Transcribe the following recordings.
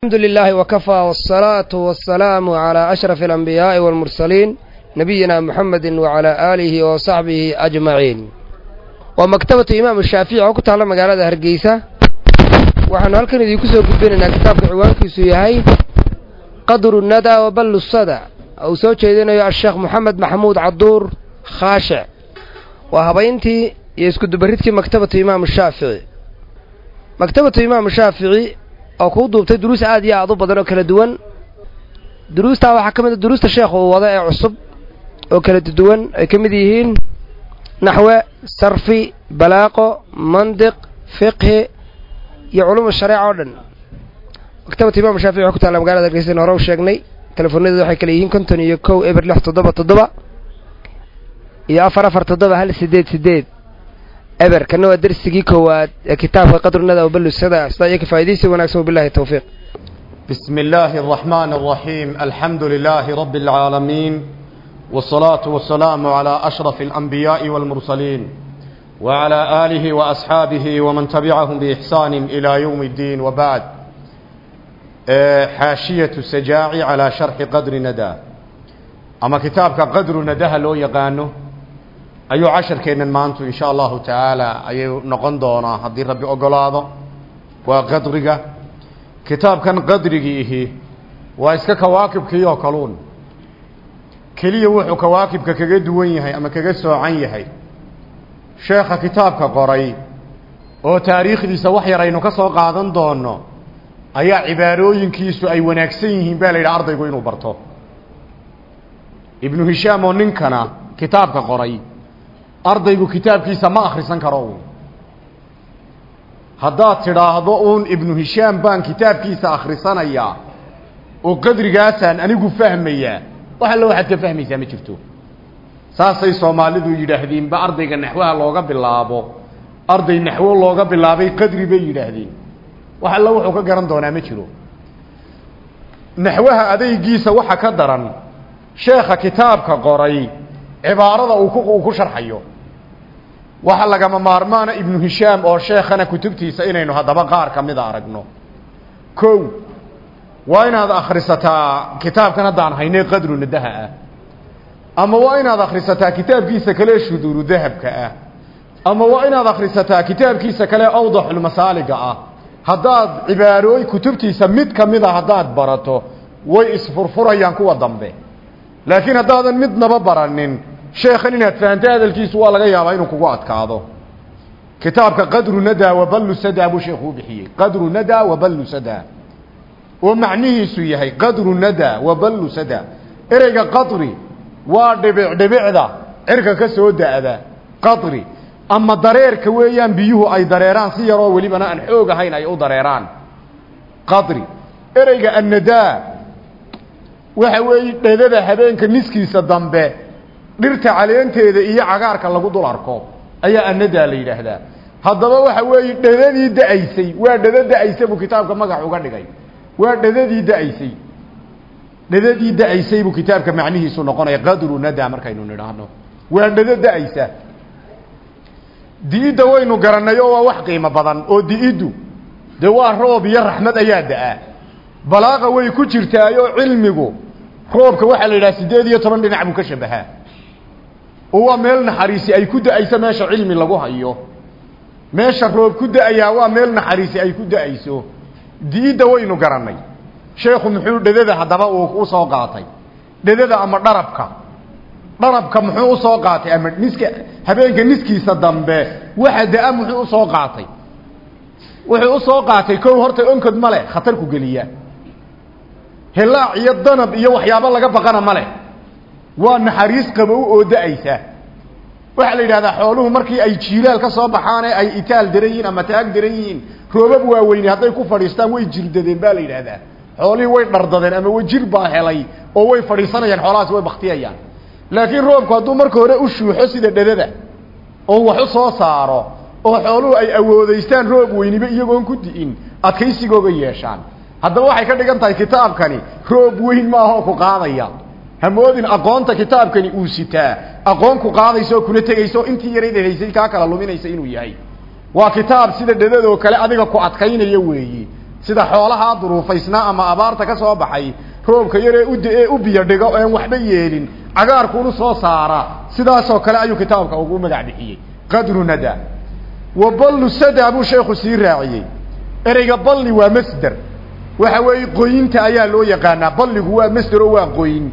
الحمد لله وكفى والصلاة والسلام على أشرف الأنبياء والمرسلين نبينا محمد وعلى آله وصحبه أجمعين ومكتبة إمام الشافعي وكنت على مقالة هرقيسة وحن هل كان يكسو قبين أن كتاب عوان كيسو يهي قدر الندى وبل الصدى أو سوى شيدنا الشيخ محمد محمود عدور خاشع وهبينتي يسكد بريدك مكتبة إمام الشافعي مكتبة إمام الشافعي oo kuu duubtay duruus aad iyo aad u badan oo kala duwan. Duruustaa waxaa ka mid a duruusta sheekhu uu wada ee cusub oo kala duwan ay ka mid yihiin naxwe sarfi balaaqo mandiq fiqhi iyo culumu shareeca oo dhan. Maktabata imaam shaafici waxay ku taalla magalada hargeysa hore sheegnay. Telefonadeeda waxay kala yihiin konton iyo kow eber lix toddoba toddoba iyo afar afar toddoba hal sideed sideed eber kana waa dersigii koowaad ee kitaabka qadrunada ubalusada sidaa iyo ka faa'iidaysi wanaagsan wabillahi tawfiiq بسم الله الرحمن الرحيم الحمد لله رب العالمين والصلاة والسلام على أشرف الأنبياء والمرسلين وعلى آله وأصحابه ومن تبعهم بإحسان إلى يوم الدين وبعد حاشية السجاعي على شرح قدر ندى أما كتابك قدر ندى لو يقانه ayuu casharkeennan maantu insha allahu tacaala ayuu noqon doonaa haddii rabbi ogolaado. Waa qadriga. Kitaabkan qadrigiihi waa iska kawaakibkii oo kaluun. Keliya wuxuu kawaakibka kaga duwan yahay ama kaga soocan yahay. Sheekha kitaabka qoray oo taariikhdiisa wax yar aynu ka soo qaadan doono ayaa cibaarooyinkiisu ay wanaagsan yihiin baa la yidhaha ardaygu inuu barto. Ibnu hishaam oo ninkana kitaabka qoray ardaygu kitaabkiisa ma akhrisan karo. Haddaad tidhaahdo uun ibnu hishaam baan kitaabkiisa akhrisanayaa oo qadrigaasaan anigu fahmayaa wax allo waxaad ka fahmaysaa ma jirto. Saasay soomaalidu yidhaahdeenba ardayga naxwaha looga bilaabo. Arday naxwo looga bilaabay qadri bay yidhaahdeen. Wax allo wuxuu ka garan doonaa ma jiro. Naxwaha adaygiisa waxa ka daran sheekha kitaabka qoray cibaarada uu ku sharxayo waxa lagama maarmaana ibnu hishaam oo sheekhana kutubtiisa inaynu haddaba qaar ka mida aragno. Kow waa inaad akhrisataa kitaabkan haddaan haynay qadru nadaha ah. Ama waa inaad akhrisataa kitaabkiisa kale shuduuru dahabka ah. Ama waa inaad akhrisataa kitaabkiisa kale awdaxulmasaaliga ah. Haddaad cibaarooy kutubtiisa mid ka mida haddaad barato way isfurfurayaan kuwa dambe. Laakiin haddaadan midnaba baranin sheekhan inaad fahanto hadalkiisu waa laga yaabaa inuu kugu adkaado. Kitaabka qadru nadaa waballu sadaa buu sheekhu u bixiyey. Qadru nadaa waballu sadaa. Oo macnihiisu yahay qadru nadaa waballu sadaa. Ereyga qadri waa dhibic dhibicda. Cirka ka soo da-da qadri. Ama dareerka weeyaan biyuhu ay dareeraan si yaroo welibana aan xoog ahayn ay u dareeraan. Qadri. Ereyga annadaa waxa weeye dhedada habeenka niskiisa dambe dhirta caleenteeda iyo cagaarka lagu dul arko ayaa anadaa la yidhaahdaa. Haddaba waxa weeye dhadadii da'aysay waa dhado da'aysa buu kitaabka magac uga dhigay. Waa dhadadii da'aysay. Dhadadii da'aysay buu kitaabka macnihiisu noqonaya qadru nada markaynu nidhaahno. Waa dhado da'aysa. Di-idda waynu garanay oo waa wax qiimo badan oo di-iddu dee waa roob iyo raxmad ayaa da'a. Balaaqa way ku jirtaayo cilmigu roobka waxaa la yidhaha siddeed iyo toban dhinac buu ka shabahaa oo waa meel naxariisi ay ku da'ayso meesha cilmi lagu hayo. Meesha roob ku da'ayaa waa meel naxariisi ay ku da'ayso. Diidda waynu garannay. Sheekhu muxuu dhedada haddaba uu u soo qaatay. Dhedada ama dharabka. Dharabka muxuu u soo qaatay ama niska habeenka niskiisa dambe waxa da'a muxuu u soo qaatay. Wuxuu u soo qaatay kow horta onkod ma leh khatar ku geliya. Helaac iyo danab iyo waxyaabo laga baqana ma leh. Waa naxariis qabow oo da'aysa waxaa la yidhahdaa xooluhu markii ay jiilaal ka soo baxaan ee ay itaal daran yihiin ama taag daran yihiin roobab waaweyne hadday ku fadhiistaan way jirdadeen baa la yidhaahdaa xoolihii way dhardadeen ama way jir baa helay oo way fadhiisanayaan xoolahaasi way baktiyayaan laakiin roobku hadduu marka hore u shuuxo sida dhadada oo wax soo saaro oo xooluhu ay awoodaystaan roob weyniba iyagoon ku di'in adkaysigooga yeeshaan. Haddaba waxay ka dhigan tahay kitaabkani roob weyn maahoo ku qaadaya hamoodin aqoonta kitaabkani uu sitaa aqoon ku qaadaysa oo kula tegayso intii yarayd haysay kaa kala luminaysa inuu yahay. Waa kitaab sida dhadadoo kale adiga ku adkaynaya weeyi. Sida xoolahaa duruufaysnaa ama abaarta ka soo baxay roobka yaree ud ee u biyo dhigo een waxba yeelin cagaarkuunu soo saara. Sidaasoo kale ayuu kitaabka ugu magac bixiyey. Qadru nada. Wa ballu sada buu sheekhu sii raaciyey. Ereyga balli waa masder. Waxa weeye qoyinta ayaa loo yaqaanaa. Balligu waa masder oo waa qoyin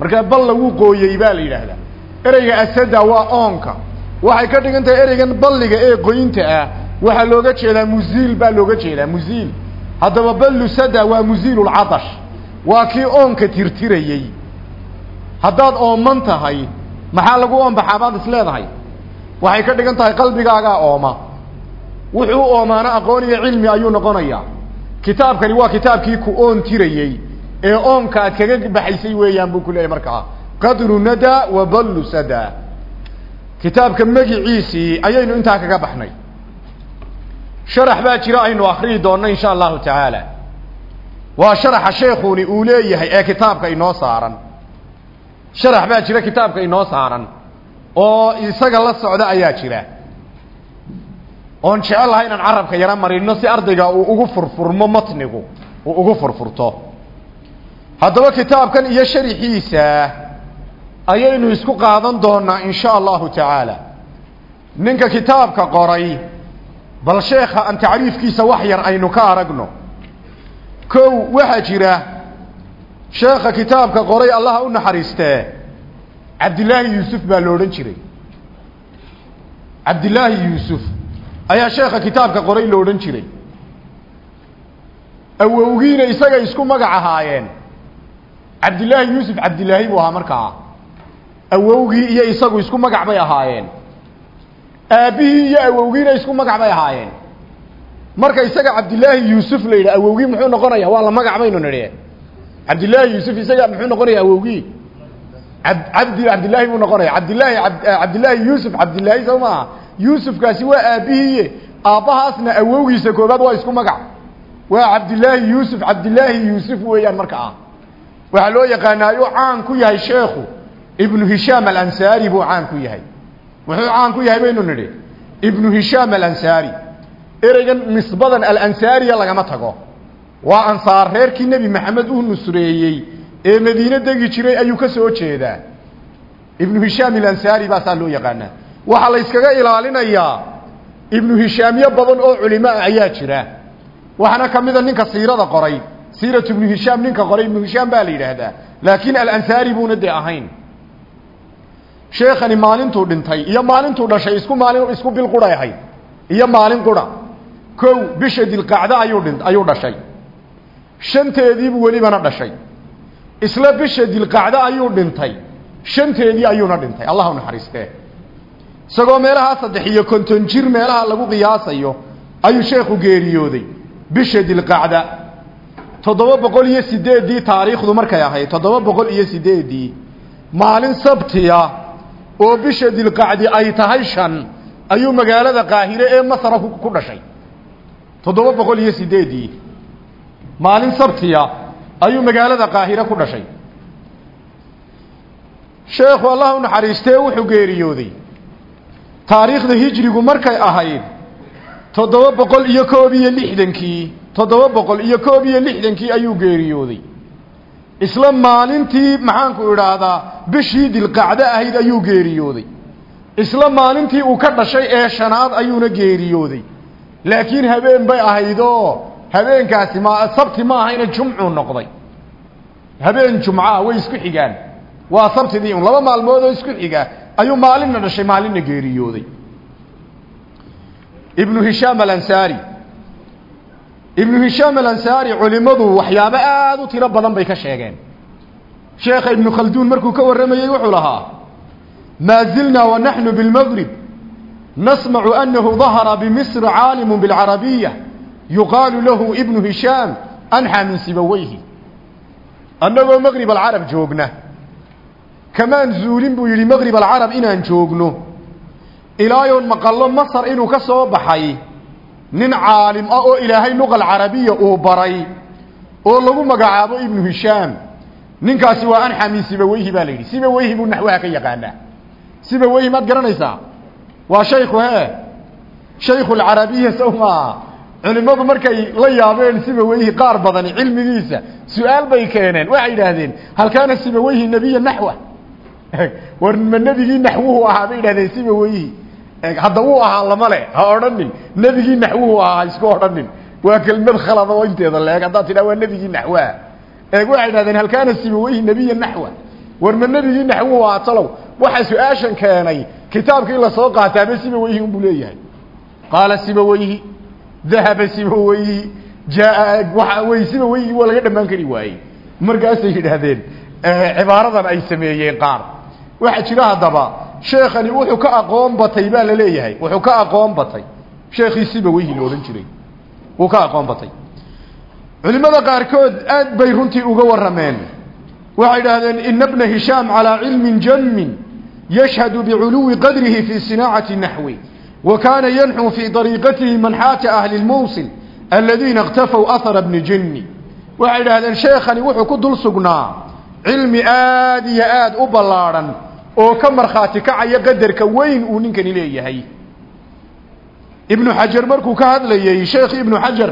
markaa balla wuu qooyey baa la yidhaahdaa. Ereyga asada waa oonka. Waxay ka dhigan tahay ereygan balliga ee qoyinta ah. Waxaa looga jeedaa muziil baa looga jeedaa muziil haddaba ballu sada waa muziilulcadash waa kii oonka tirtirayey. Haddaad ooman tahay maxaa lagu oonbaxaa baad is leedahay? Waxay ka dhigan tahay qalbigaagaa ooma. Wuxuu oomaana aqoon iyo cilmi ayuu noqonayaa. Kitaabkani waa kitaabkii ku oon tirayey ee oonka aad kaga baxaysay weeyaan buu ku leeyahy markaa. Qadru nada wa ballu sada. Kitaabka magiciisii ayaynu intaa kaga baxnay. Sharax baa jira aynu akriyi doonno insha allahu tacaala. Waa sharaxa sheekuni uu leeyahay ee kitaabka inoo saaran. Sharax baa jira kitaabka inoo saaran. Oo isaga la socda ayaa jira. Oon jecelahay inaan carabka yaro marino si ardayga uu ugu furfurmo matnigu uu ugu furfurto haddaba kitaabkan iyo sharixiisa ayaynu isku qaadan doonaa in sha allahu tacaala. Ninka kitaabka qoray bal sheekha aan tacriifkiisa wax yar aynu ka aragno. Kow waxaa jira sheekha kitaabka qoray allaha u naxariistee cabdillaahi yuusuf baa lo odhan jiray. Cabdillaahi yuusuf ayaa sheekha kitaabka qoray lo odhan jiray. Awowgiina isagay isku magac ahaayeen cabdillaahi yuusuf cabdillaahi buu ahaa markaa. Awowgii iyo isagu isku magac bay ahaayeen. Aabbihii iyo awowgiina isku magac bay ahaayeen. Marka isaga cabdillaahi yuusuf la awowgii muxuu noqonaya? Waa la magac baynu nidhi. Cabdillaahi yuusuf isaga muxuu noqonaya awowgii? Abdi cabdillaahi buu noqonaya. Cabdillaahi cabdillaahi yuusuf cabdillaahi soo maaha yuusufkaasi waa aabbihiiye aabbahaasna awowgiisa koobaad waa isku magac. Waa cabdillaahi yuusuf cabdillaahi yuusuf weeyaan marka ah waxaa loo yaqaanaayo caan ku yahay sheekhu ibnu hishaam alansaari buu caan ku yahay. Muxuu caan ku yahay baynu nidhi ibnu hishaam alansaari. Ereygan nisbadan alansaariya lagama tago. Waa ansaar reerkii nebi maxamed uu nusreeyey ee madiine degi jiray ayuu ka soo jeedaa. Ibnu hishaam alansaari baasaa loo yaqaanaa. Waxaa la yskaga ilaalinayaa ibnu hishaamyo badan oo culimo ah ayaa jira. Waxaana ka mida ninka siirada qoray siiratu ibnu hishaam ninka qoray ibnu hishaam baa la yidhaahdaa. Laakiin alansaari buuna dee ahayn. Sheekhani maalintuu dhintay iyo maalintuu dhashay isku maalin isku bil quray ahayd. Iyo maalin qura. Kow bisha dilqacda ayuu dhin ayuu dhashay. Shanteediibuu welibana dhashay. Isla bisha dilqacda ayuu dhintay. Shanteedii ayuuna dhintay. Allah u naxariistee. Isagoo meelahaa saddex iyo konton jir meelaha lagu qiyaasayo ayuu sheekhu geeriyooday. Bisha dilqacda toddoba boqol iyo sideeddii taariikhdu markay ahayd toddoba boqol iyo sideeddii maalin sabtiya oo bisha dilqacdi ay tahay shan ayuu magaalada qaahire ee masra ku dhashay. Toddoba boqol iyo sideeddii maalin sabtiya ayuu magaalada qaahire ku dhashay. Sheekhu allah u naxariistee wuxuu geeriyooday taariikhda hijrigu markay ahayd toddoba boqol iyo koob iyo lixdankii toddoba boqol iyo koob iyo lixdankii ayuu geeriyooday. Isla maalintii maxaanku idhaahdaa bishii dilqacdo ahayd ayuu geeriyooday. Isla maalintii uu ka dhashay ee shanaad ayuuna geeriyooday. Laakiin habeen bay ahaydoo habeenkaasi ma sabti ma ahayna jumcuu noqday. Habeen jumcaa way isku xigaan. Waa sabtidii un laba maalmood oo isku xiga ayuu maalinna dhashay maalinna geeriyooday. Ibnu hishaam alansaari ibnu hishaam alansaari culimmadu waxyaabo aada u tiro badan bay ka sheegeen. Sheekha ibnu khalduun markuu ka warramayey wuxuu lahaa maa zilnaa wanaxnu bilmgrib nasmacu anahu dahara bimisr caalimu bilcarabiya yuqaalu lahu ibnu hishaam anxaa min sibaweyhi annagoo maqrib alcarab joogna. Kamaan zuulin buu yidhi maqrib alcarab inaan joogno. Ilaayoon maqallo masar inuu ka soo baxay nin caalim ah oo ilaahay luqa alcarabiya uu baray oo lagu magacaabo ibnu hishaam. Ninkaasi waa anxa min sibaweyhi baa la yidhi. Sibaweyhi buu naxwaha ka yaqaanaa. Sibaweyhi maad garanaysaa? Waa shaykhu he? Shaykhu alcarabiya sow maaha culimmadu markay la yaabeen sibaweyhi qaar badani cilmigiisa su'aal bay keeneen. Waxay yidhaahdeen hal kaana sibaweyhi nebiya naxwa. War ma nebigii naxwuhu ahaa bay yidhahdeen sibaweyhi hadda wuu ahaa lama le ha odhanin nebigii naxwuhu ahaa isku odhanin waa kelmad khalada oo inteeda leeg haddaad tidhaha waa nebigii naxwaha eeg waxay yidhahdeen hal kaana sibaweyhi nebiya naxwa? War ma nebigii naxwuhu ahaa talow. Waxa su'aashan keenay kitaabkii la soo qaataaba sibaweyhi unbuu leeyahay. Qaala sibaweyhi dahaba sibaweyhi jaa waa wey sibaweyhi waa laga dhamaan kari waayey. Markaasay yidhaahdeen cibaaradan ay sameeyeen qaar. Waxaa jira haddaba sheekhani wuxuu ka aqoon batay baa la leeyahay. Wuxuu ka aqoon batay. Sheekhii sibaweyhi la odhan jiray. Wuu ka aqoon batay. Culimada qaarkood aad bay runtii uga warrameen. Waxay idhaahdeen ina bna hishaam calaa cilmin janmin yashhadu biculuwi qadrihi fi sinaacati naxwi wa kaana yanxuu fii dariiqatihi manxaata ahli lmawsil aladiina اktafow ahara bni jinni. Waxay idhaahdeen sheekhani wuxuu ku dul sugnaa cilmi aad iyo aad u ballaadhan oo ka markhaati kacaya qadarka weyn uu ninkani leeyahay. Ibnu xajar markuu ka hadlayey sheekh ibnu xajar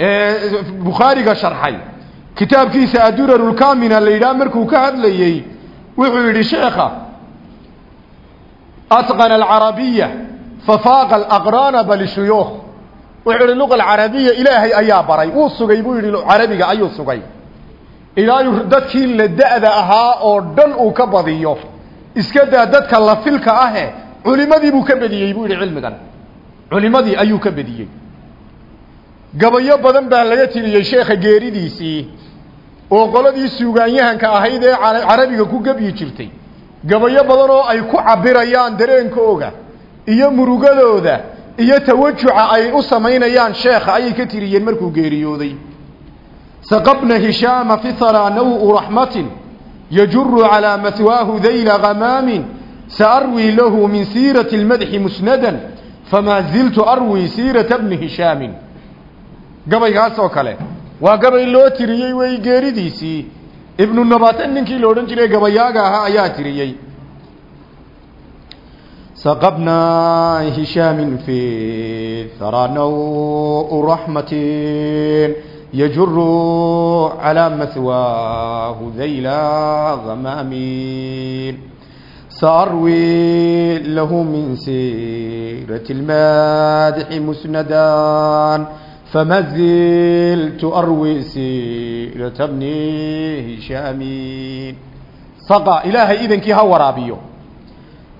ee bukhaariga sharxay kitaabkiisa aduraru lkamina la yidhaha markuu ka hadlayey wuxuu yidhi sheekha atqana alcarabiya fafaaqa alaqraana balishuyuukh wuxuu yidhi luqa alcarabiya ilaahay ayaa baray. Wuu sugay buu yidhi carabiga ayuu sugay. Ilaayu dadkii la da'da ahaa oo dhan uu ka badiyo iska daa dadka la filka ahe culimadii buu ka bediyey buu yidhi cilmigan. Culimadii ayuu ka bediyey. Gabayo badan baa laga tiriyey sheekha geeridiisii oo qoladii suugaanyahanka ahayd ee carabiga ku gebyi jirtay. Gabayo badan oo ay ku cabirayaan dareenkooga iyo murugadooda iyo tawajuca ay u samaynayaan sheekha ayay ka tiriyeen markuu geeriyooday. Saqabna hishaama fithara nawu raxmatin yajuru calaa mahwaahu dayla gamaamin saarwii lahu min siirati lmadxi musnadan famaa ziltu arwii siirata bni hishaamin gabaygaas oo kale waa gabay loo tiriyey wey geeridiisii ibnu nabatan ninkii la odhan jiray gabayaaga ahaa ayaa tiriyey saqabnaa hishaamin fi thara naw raxmatin yajuru calaa mahwaahu dayla gamaamin saarwi lahu min siirati lmadxi musnadan فما زلت أروي سيرة ابن هشام سقى إلهي إذن كي هورابيو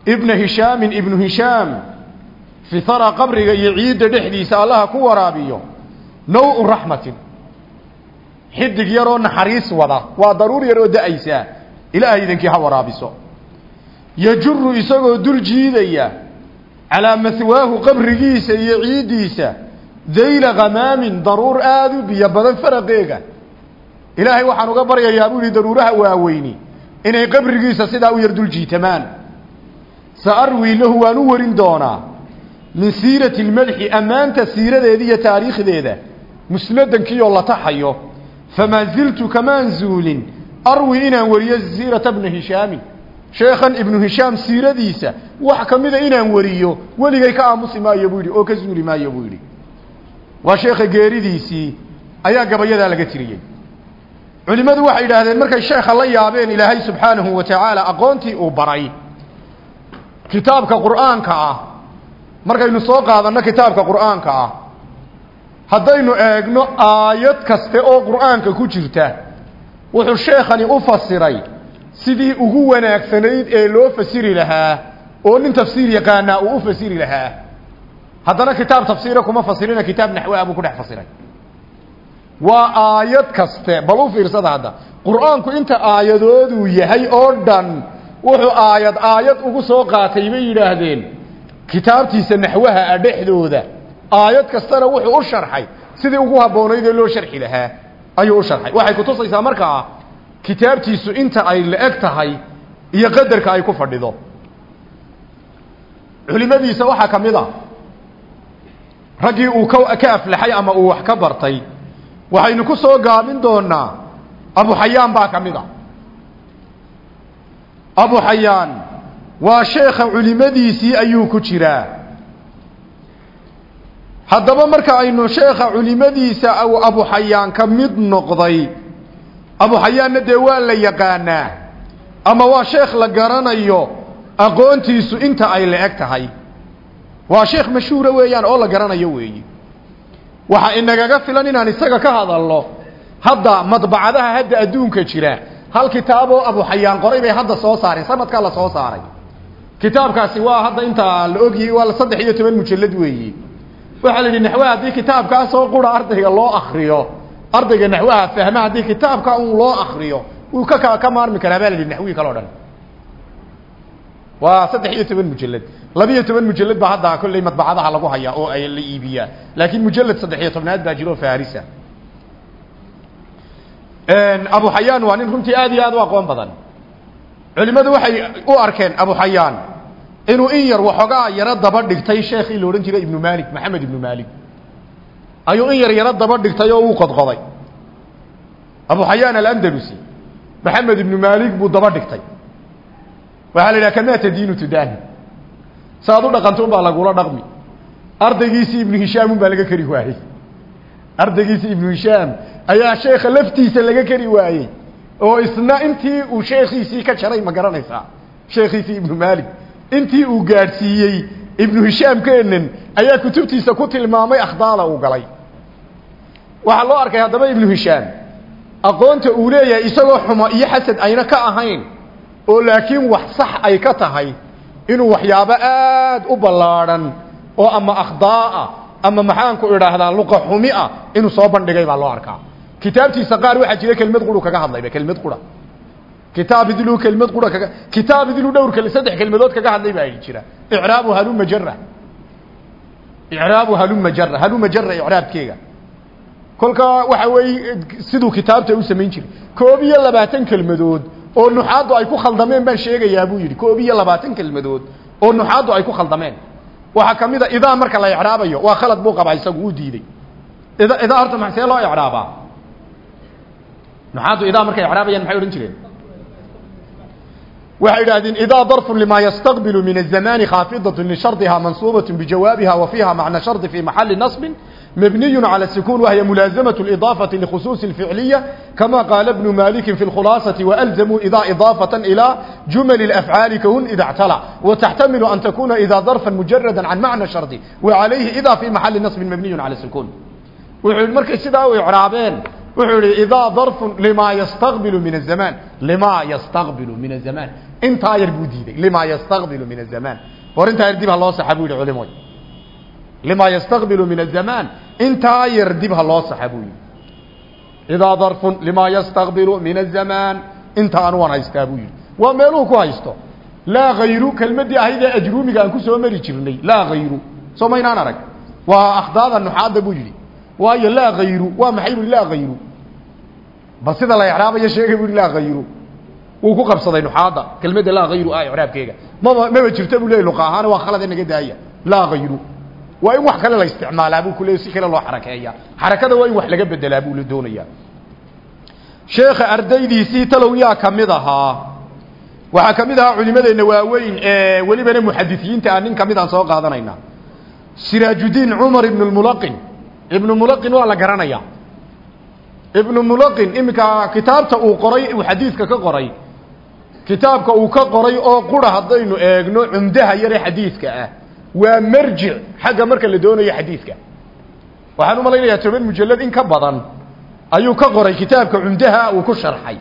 ابن هشام ابن هشام في ثرى قبر يعيد دحديس الله كو ورابيو نوع رحمة xidig yaroo naxariis wada. Waa daruur yar oo da'aysaa ilaahaydankii ha waraabiso. Yajuru isagoo dul jiidaya. Calaa maswaahu qabrigiisa iyo ciiddiisa dayla khamaamin daruur aada u biyo badan faraqeega. Ilaahay waxaan uga baryayaa buu yihi daruuraha waaweyni. Inay qabrigiisa sidaa u yar dul jiitamaan. Saarwii lahu waan u warin doonaa. Min siirati lmadxi ammaanta siiradeeda iyo taariikhdeeda. Musnadankii oo la taxayo famaa ziltu kamaan zuulin arwi inaan wariyo siirata bna hishaamin sheekhan ibnu hishaam siiradiisa wax ka mida inaan wariyo weligay ka aamusi maayo buu yidhi oo ka zuuli maayo buu yidhi waa sheekha geeridiisii ayaa gabayadaa laga tiriyey culimmadu waxay yidhaahdeen markay sheekha la yaabeen ilaahay subxaanahu wa tacaala aqoontii uu baray kitaabka qur'aanka ah markaynu soo qaadanno kitaabka qur'aanka ah haddaynu eegno aayad kaste oo qur'aanka ku jirta wuxuu sheekhani u fasiray sidii ugu wanaagsanayd ee loo fasiri lahaa oo nin tafsiir yaqaanaa uu u fasiri lahaa. Haddana kitaab tafsiira kuma fasirina kitaab naxwaa buu ku dhex fasiray. Waa aayad kaste bal u fiirsada hadda. Qur'aanku inta aayadooduu yahay oo dhan wuxuu aayad aayad ugu soo qaatay bay yidhaahdeen kitaabtiisa naxwaha dhexdooda aayad kastana wuxuu u sharxay. Sidii ugu habboonayd ee loo sharxi lahaa ayuu u sharxay. Waxay kutusaysaa markaa kitaabtiisu inta ay la-eg tahay iyo qadarka ay ku fadhido. Culimadiisa waxaa ka mid a raggii uu ka aflaxay ama uu wax ka bartay waxaynu ku soo gaabin doonaa abu xayaan baa ka mid a. Abu xayaan waa sheekha culimadiisii ayuu ku jiraa haddaba marka aynu sheekha culimadiisa abuxayaan ka mid noqday abuxayaanna dee waa la yaqaanaa? Ama waa sheekh la garanayo aqoontiisu inta ay la eg tahay? Waa sheekh mashhuura weeyaan oo la garanayo weeyi. Waxa inagaga filan inaan isaga ka hadalno hadda madbacadaha hadda adduunka jira hal kitaaboo abuxayaan qoray bay hadda soo saareen sanadkaa la soo saaray. Kitaabkaasi waa hadda inta la ogyay waa saddex iyo toban mujallad weeyi waxaa la yidhi naxwaha haddii kitaabkaasoo qura ardayga loo akriyo ardayga naxwaha fahma haddii kitaabka un loo akriyo wuu ka ka maarmi karaa baa la yidhi naxwihii kale o dhan. Waa saddex iyo toban mujallad labiyo toban mujallad baa hadda kolley madbacadaha lagu hayaa oo ay la iibiyaa. Laakiin mujallad saddex iyo tobnaad baa jiro farisa abu xayaan waa nin runtii aad iyo aad u aqoon badan. Culimmadu waxay u arkeen abu xayaan inuu in yar waxoogaa yaro daba dhigtay sheekhii la odhan jiray ibnu malik maxamed ibnu malik ayuu in yar yaro daba dhigtay oo uu qodqoday. Abu xayaan alandalusi maxamed ibnu malik buu daba dhigtay. Waxaa la yidhaha kamaa tadiinu tudaahi. Saaad u dhaqantuun baa lagula dhaqmi. Ardaygiisii ibnu hishaam un baa laga keri waayey. Ardaygiisii ibnu hishaam ayaa sheekha laftiisa laga keri waayey. Oo isna intii uu sheekhiisii ka jaray ma garanaysaa. Sheekhiisii ibnu intii uu gaadhsiiyey ibnu hishaam keenan ayaa kutubtiisa ku tilmaamay akhdaada uu galay. Waxaa loo arkay haddaba ibnu hishaam aqoonta uu leeyahay isagoo xumo iyo xasad ayna ka ahayn oo laakiin wax sax ay ka tahay inuu waxyaabo aad u ballaadhan oo ama akhdaaa ama maxaanku idhaahdaa luqa xumi ah inuu soo bandhigay baa loo arkaa. Kitaabtiisa qaar waxaa jira kelmad quru kaga hadlayba kelmad qura kitaab idiluu kelmad qura kaga kitaab idiluu dhowr kale saddex kelmadood kaga hadlay baa jira. Icraabu haluma jarra icraabu haluma jarra haluma jarra icraabkeega kolka waxa weeye siduu kitaabta u samayn jiray. Koob iyo labaatan kelmadood oo nuxaaddu ay ku khaldameen baan sheegayaa buu yidhi. Koob iyo labaatan kelmadood oo nuxaaddu ay ku khaldameen. Waxaa ka mid a idaa marka la icraabayo waa khalad buu qabaa isagu uu diiday. Ida idaa horta maxsee loo icraabaa jireen waxay idhaahdeen idaa darfu lima yastaqbilu min الzamani khaafidaة lishardiha mansuubaة bijawaabiha wa fiiha macna shardi fi maxali naصbi مبني على السكون وهي ملازمة الإضافة لخصوص الفعلية كما قال ابن مالك في الخلاصة وألزموا إذا إضافة إلى جمل الأفعال كهن إذا اعتلى وتحتمل أن تكون إذا ظرفا مجردا عن معنى الشرط وعليه إذا في محل نصب مبني على السكون وحول المركز سدا وإعرابين وحول إذا ظرف لما يستقبل من الزمان لما يستقبل من الزمان intaa yar buu diiday. Lima ystaqbilu min azamaan or intaa yar dib ha loo saxa buu lima ystaqbilu min azamaan intaa yar dib loo saxa buu yihi idaa darfun lima ystaqbilu min azamaan inta anuan haystaa buu yihi waa meeluu ku haysto. Laa hayru kelmadii ahaydee ajruumiga aan ku soo mari jirnay. Laa hayru soo maynaan arag. Waa akhdaada nuxaadda buu yihi waayo laa hayru waa maxay bu laa hayru ba sida la sheegay bu laa hayru wuu ku qabsaday nuxaadda. Kelmadda laa hayru ah icraabkeega maba maba jirto buu leey luqa waa khalad inaga daaya. Laa hayru waa in wax kale la isticmaalaa buu kule si kale loo xarakeeya xarakada waa in wax laga bedelaa buu la doonayaa. Sheekha ardaydiisii talow yaa ka mid ahaa. Waxaa ka mid ahaa culimadeenna waaweyn ee welibana muxadisiinta ah nin ka mid aan soo qaadanayna. Siraajudiin cumar ibnu lmulaqin ibnu mulaqin waa la garanayaa. Ibnu mulaqin iminka kitaabta uu qoray uu xadiidka ka qoray kitaabka uu ka qoray oo qura haddaynu eegno cumdaha yare xadiidka ah. Waa marjic xagga marka la doonayo xadiidka. Waxaan u malaynayaa toban mujallad in ka badan ayuu ka qoray kitaabka cumdaha uu ku sharxay.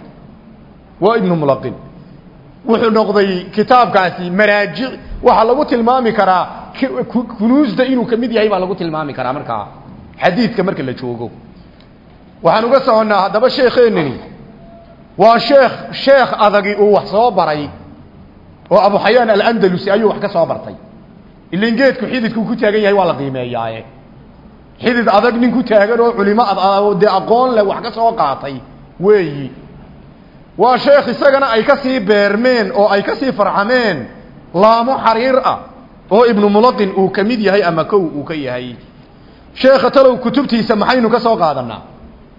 Waa ibnu mulaqin. Wuxuu noqday kitaabkaasi maraajic waxaa lagu tilmaami karaa kunuusda inuu ka mid yahay baa lagu tilmaami karaa markaa xadiidka marka la joogo. Waxaan uga soconnaa haddaba sheekheenani waa sheekh sheekh adagi uu wax soo baray oo abu xayaan alandalusi ayuu wax ka soo bartay. Ilin geedku xididkuu ku taagan yahay waa la qiimeeyaaye. Xidid adag nin ku taagan oo culimo dee aqoon leh wax ka soo qaatay weeyi. Waa sheekh isagana ay ka sii beermeen oo ay ka sii farcameen laamo xariir ah oo ibnu mulaqin uu ka mid yahay ama kow uu ka yahay. Sheekha talow kutubtiisa maxaynu ka soo qaadanaa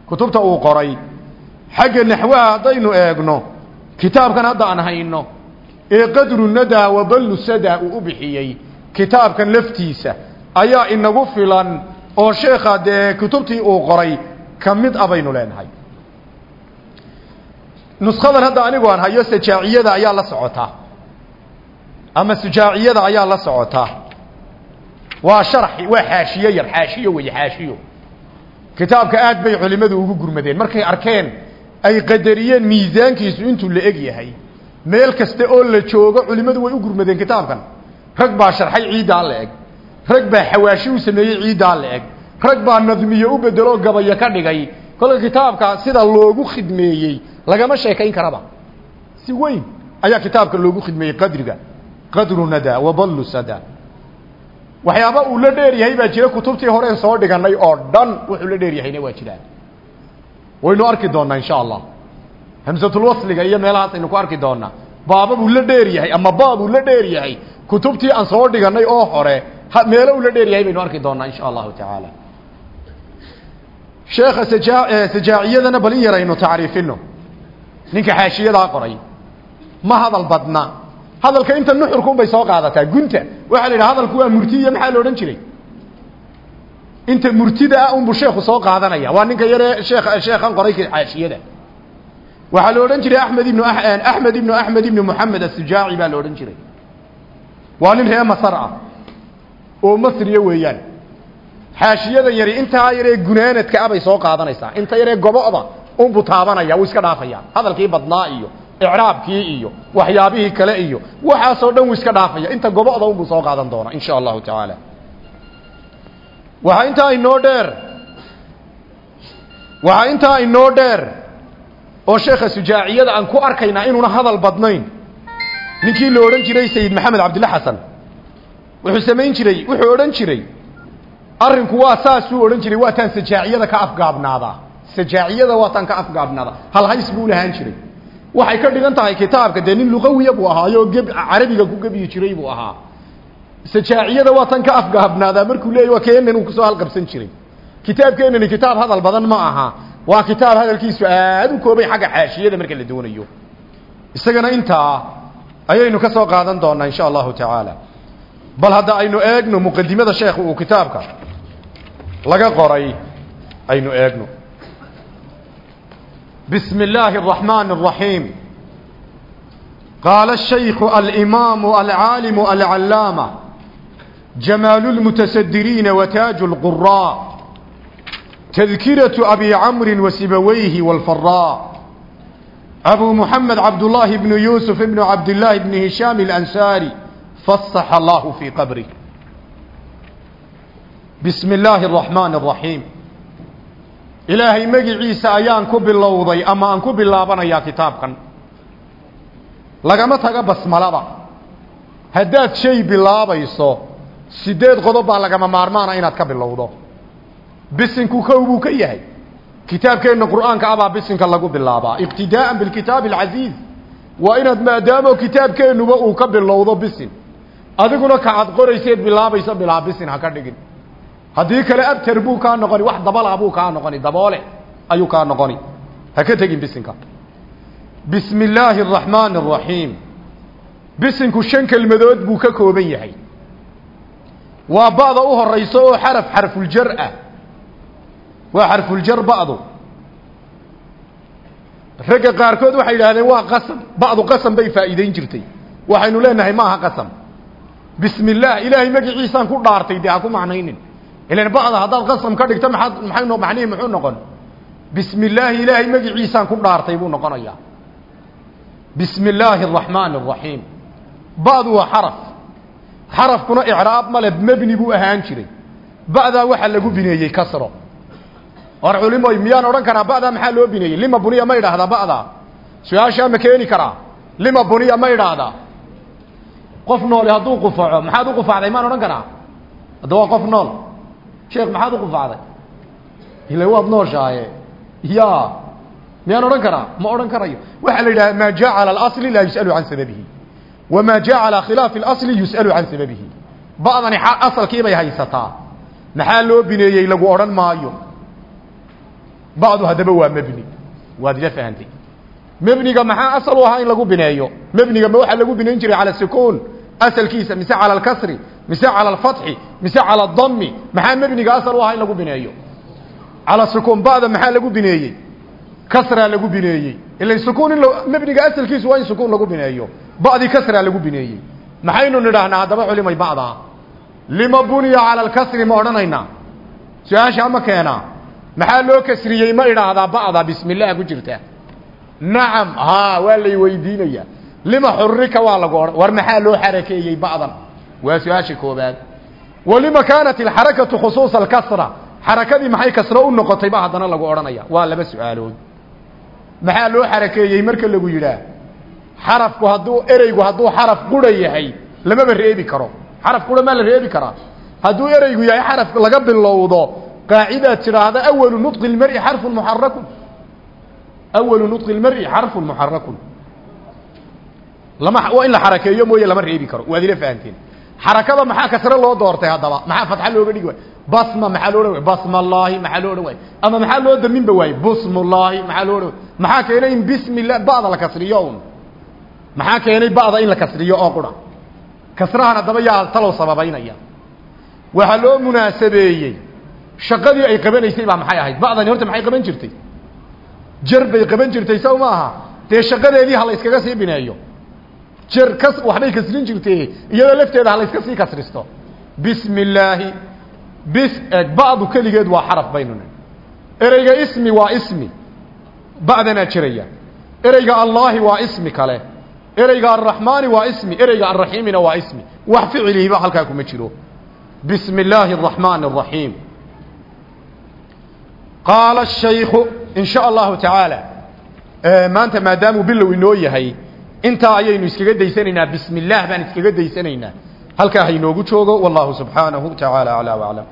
kutubta uu qoray xagga naxwaha haddaynu eegno kitaabkan hadda aan hayno ee qadru nadaa wa ballu sadaa uu u bixiyey kitaabkan laftiisa ayaa inagu filan oo sheekha dee kutubtii uu qoray ka mid a baynu leenahay. Nuskadan hadda anigu aan hayo sajaaciyada ayaa la socotaa ama sujaaciyada ayaa la socotaa waa sharaxi waa xaashiyo yar xaashiyo wey xaashiyo. Kitaabka aad bay culimmadu ugu gurmadeen. Markay arkeen ay qadariyeen miisaankiisu intuu la eg yahay meel kasta oo la joogo culimmadu way u gurmadeen kitaabkan. Rag baa sharxay ciiddaa la eg. Rag baa xawaashi u sameeyey ciiddaa la eg. Rag baa nadmiye u bedeloo gabayo ka dhigay. Kolka kitaabka sida loogu khidmeeyey lagama sheekayn karaba. Si weyn ayaa kitaabka loogu khidmeeyey qadriga. Qadru nada wadallu sada. Waxyaaba uu la dheer yahay baa jira kutubtii horeen soo dhiganay oo dhan wuxuu la dheer yahayna waa jiraan waynu arki doonaa insha allah hamsatulwasliga iyo meelahaas aynu ku arki doonaa baababuu la dheer yahay ama baabuu la dheer yahay. Kutubtii aan soo dhiganay oo hore meelo uu la dheer yahay baynu arki doonaa insha allahu tacaala sheekha sajaa sajaaciyadana bal in yar aynu tacriifino. Ninka xaashiyadaa qoray. Ma hadal badna. Hadalka inta nuxurkuun bay soo qaadataa gunta. Waxaa la yidhaha hadalku waa murtiya maxaa la odhan jiray inta murtida ah unbuu sheekhu soo qaadanaya. Waa ninka yaree sheekh sheekhan qoray xaashiyada waxaa la odhan jiray axmed ibnu axmed ibnu axmed ibnu moxamed asujaaci baa la odhan jiray. Waa nin ree masar ah oo masriya weeyaan. Xaashiyadan yari intaa yaree gunaanadka ah soo qaadanaysaa. Inta yaree gobo'da unbuu taabanaya wuu iska dhaafaya. Hadalkii badnaa iyo icraabkii iyo waxyaabihii kale iyo waxaasoo dhan iska dhaafaya. Inta gobo'da unbuu soo qaadan doona in sha allahu tacaala waxaa intaa inoo dheer waxaa intaa inoo dheer oo sheekha sujaaciyada aan ku arkaynaa inuuna hadal badnayn. Ninkii la odhan jiray sayid maxamed cabdilla xasan wuxuu samayn jiray wuxuu odhan jiray. Arrinku waa saasuu odhan jiray waataan sajaaciyada ka afgaabnaadaa sajaaciyada waataan ka afgaabnaadaa halhays buu lahaan jiray. Waxay ka dhigan tahay kitaabka dee nin luqawiya buu ahaayo geb carabiga ku gebyi jiray buu ahaa sajaaciyada waa tan ka afgahabnaadaa markuu leeyay waa keenan ku soo halqabsan jiray. Kitaabkeenani kitaab hadal badan ma aha. Waa kitaab hadalkiisu aad u koobay xagga xaashiyada marka la doonayo. Isagana intaa ayaynu ka soo qaadan doonaa insha allahu tacaala. Bal hadda aynu eegno muqadimada sheekhu uu kitaabka laga qoray aynu eegno. Bismi illaahi araxmaani araxiim qaala shaykhu alimaamu alcaalimu alcallaama جمال المتسدرين وتاج القراء تذكرة أبي عمرو وسبويه والفراء أبو محمد عبد الله بن يوسف بن عبد الله بن هشام الأنساري فصح الله في قبره بسم الله الرحمن الرحيم ilaahay magiciisa ayaan ku bilowday ama aan ku bilaabanayaa kitaabkan lagama taga basmalada haddaad shay bilaabayso sideed qodob baa lagama maarmaana inaad ka bilowdo. Bisinku kow buu ka yahay. Kitaabkeenna qur'aanka abaa bisinka lagu bilaabaa. Iqtidaa'an bilkitaabi alcasiiz waa inaad maadaamo kitaabkeennuba uu ka bilowdo bisin adiguna ka aad qorayseed bilaabayso bilaa bisin ha ka dhigin. Haddii kale abtar buu kaa noqoni wax dabala buu kaa noqoni daboole ayuu kaa noqoni. Ha ka tegin bisinka bismi illaahi araxmaani araxiim bisinku shan kelmadood buu ka kooban yahay waa ba'da u horayso oo xaraf xarfuljar ah. Waa xarfuljar ba'du. Ragga qaarkood waxay yidhaahdeen waa qasam ba'du qasam bay faa'iideyn jirtay. Waxaynu leenahay ma aha qasam. Bismi illaah ilaahay magiciisaan ku dhaartay dee ha ku macnaynin. Ilan ba'da haddaad qasam ka dhigto maxaad maxay no macnihi muxuu noqon? Bismi illaahi ilaahay magiciisaan ku dhaartay buu noqonayaa. Bismi illaahi araxmaani araxiim ba'du waa xarafkuna icraab male mebni buu ahaan jiray. Ba'daa waxaa lagu bineeyey kasro. War culimoy miyaan odhan karaa ba'daa maxaa loo bineeyey? Lima buniya ma idhaahdaa ba'daa? Su'aashaa ma keeni karaa? Lima buniya ma idhaahdaa qof noole hadduu qufaco maxaad u qufacday maan odhan karaa? Hadda waa qof nool. Sheekh maxaad u qufacday ila waad nooshaaye ya miyaan odhan karaa? Ma odhan karayo. Waxaa la yidhaha maa jaa cala alasli laa yus'alu can sababihi wamaa jaa calaa khilaafi اlasli yus'alu can sababihi ba'dani asalkiibay haysataa maxaa loo bineeyey lagu odhan maayo ba'du haddaba waa mebni waad ila fahantay mebniga maxaa asal u ahaa in lagu bineeyo mebniga ma waxaa lagu bineyn jiray cala sukuun asalkiisa mise cala alkasri mise cala alfatxi mise cala adami maxaa mebniga asal u aha in lagu bineeyo cala sukuun ba'da maxaa lagu bineeyey kasraa lagu bineeyey ilan sukuun in mebniga asalkiisu waa in sukuun lagu bineeyo ba'dii kasraa lagu bineeyey. Maxaynu nidhaahnaa haddaba culimay ba'daa lima buniya cala alkasri ma odhanaynaa su'aashaa ma keenaa maxaa loo kasriyey? Ma idhaahdaa ba'da bismi illah ku jirta. Nacam haa waa lay weydiinayaa. Lima xurika waa lagu odhan war maxaa loo xarakeeyey ba'dan? Waa su'aasha koobaad. Walima kaanat alxarakatu khusuusa alkasra. Xarakadii maxay kasro u noqotay ba haddana lagu odhanaya waa laba su'aalood. Loo xarakeeyey marka lagu yidhaah xarafku hadduu ereygu hadduu xaraf qura yahay lamaba reebi karo. Xaraf qura maa la reebi karaa. Hadduu ereygu yahay xaraf laga bilowdo qaacidaad tidhaahda awalu nudqi lmari xarfun muxarakun awalu nudqi lmari xarfun muxarakun lama waa in la xarakeeyo mooye lama reebi karo. Waad ila fahanteen. Xarakada maxaa kasre loo doortay haddaba? Maxaa fatxa looga dhigi basma maxaa basmallaahi maxaa loo ama maxaa loo daminba waaye busmullaahi maxaa maxaa keenay in bismi llah ba'da la kasriyo maxaa keenay ba'da in la kasriyo oo qura? Kasrahan haddaba yaa talow sababaynaya. Waxaa loo munaasabeeyey shaqadii ay qabanaysay baa maxay ahayd? Ba'dani horta maxay qaban jirtay? Bay qaban jirtay saw ma aha dee shaqadeedii ha iskaga sii bineeyo. Jer kas waxbay kasrin jirtay iyadoo lafteeda ha la iska sii kasristo. Bismi bis eg ba'du keligeed waa xaraf baynu ereyga ismi waa ismi. Ba'danaa jiraya. Ereyga allaahi waa ismi kale ereyga arraxmaani waa ismi ereyga arraxiimina waa ismi. Wax ficilihiba halkaa kuma jiro. Bismi illaahi araxmaani araxiim qaala shaykhu in sha allahu tacaala maanta maadaamuu bilow inoo yahay intaa ayaynu iskaga daysanaynaa bismi illaah baan iskaga daysanaynaa. Halkaa hainoogu joogo wallahu subxaanahu tacaala aclaa waclam